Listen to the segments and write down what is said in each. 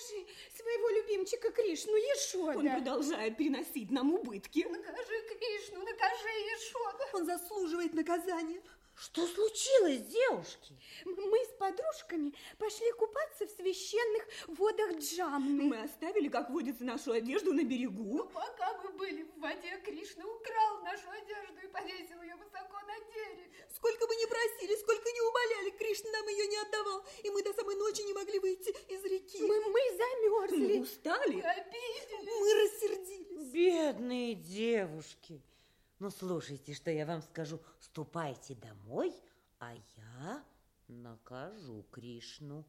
накажи своего любимчика Кришну, Ешода. Он продолжает переносить нам убытки. Накажи Кришну, накажи Ешода. Он заслуживает наказания. Что случилось, девушки? Мы с подружками пошли купаться в священных водах Джамны. Мы оставили, как водится, нашу одежду на берегу. Пока мы были в воде, Кришна украл нашу одежду и повесил ее высоко на дереве. Сколько мы не просили, сколько не умоляли, Кришна нам ее не отдавал, и мы до самой ночи не могли выйти из реки. Мы, мы замерзли. Мы обиделись. Мы рассердились. Бедные девушки. Ну, слушайте, что я вам скажу. Ступайте домой, а я накажу Кришну.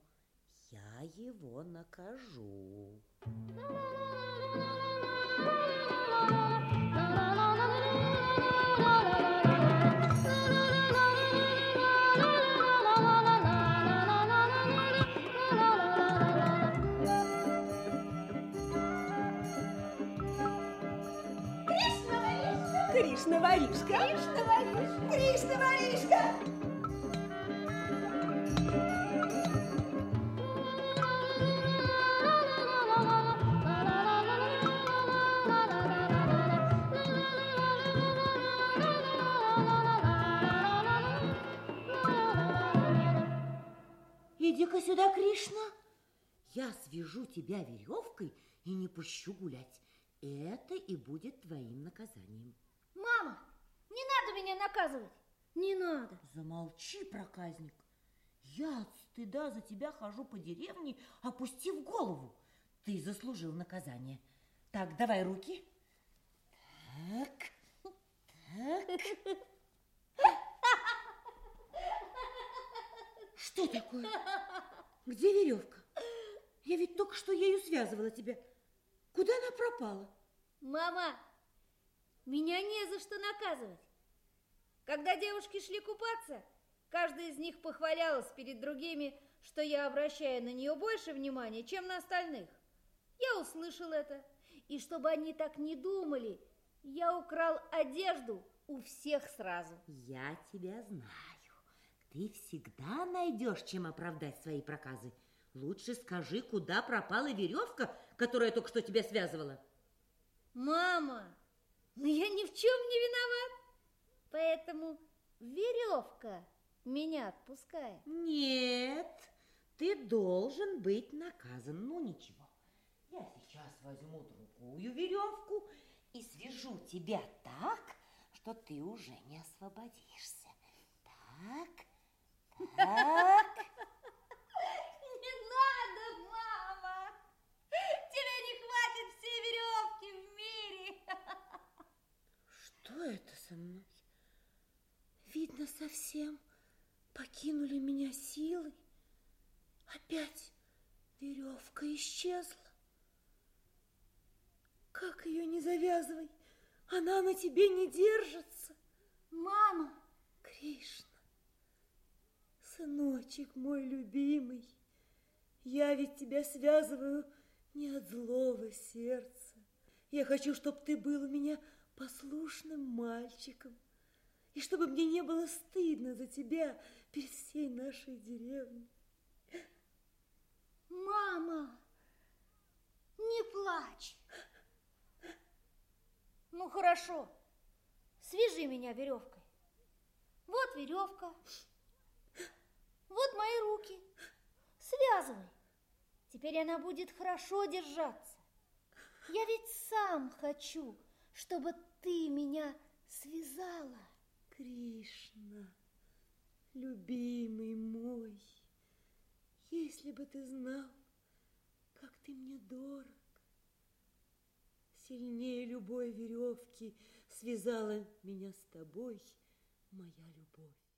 Я его накажу. Кришна воришка. Кришна, воришка. Кришна, воришка! Иди-ка сюда, Кришна. Я свяжу тебя веревкой и не пущу гулять. Это и будет твоим наказанием. Мама, не надо меня наказывать. Не надо. Замолчи, проказник. Я от стыда за тебя хожу по деревне, опустив голову. Ты заслужил наказание. Так, давай руки. Так, так. Что такое? Где веревка? Я ведь только что ею связывала тебя. Куда она пропала? Мама, меня не за что наказывать. Когда девушки шли купаться, каждая из них похвалялась перед другими, что я обращаю на нее больше внимания, чем на остальных. Я услышал это, и чтобы они так не думали, я украл одежду у всех сразу. Я тебя знаю. Ты всегда найдешь, чем оправдать свои проказы. Лучше скажи, куда пропала веревка, которая только что тебя связывала. Мама, но я ни в чем не виноват, поэтому веревка меня отпускает. Нет, ты должен быть наказан. Ну, ничего. Я сейчас возьму другую веревку и свяжу тебя так, что ты уже не освободишься. Так. Не надо, мама! Тебе не хватит всей веревки в мире! Что это со мной? Видно, совсем покинули меня силы. Опять веревка исчезла. Как ее не завязывай, она на тебе не держится. Мама! Кришна, сыночек мой любимый, я ведь тебя связываю не от злого сердца. Я хочу, чтобы ты был у меня послушным мальчиком, и чтобы мне не было стыдно за тебя перед всей нашей деревней. Мама! Не плачь! Ну, хорошо, свяжи меня веревкой. Вот веревка, вот мои руки. Связывай. Теперь она будет хорошо держаться. Я ведь сам хочу, чтобы ты меня связала. Кришна, любимый мой, если бы ты знал, как ты мне дорог, сильнее любой веревки связала меня с тобой моя любовь.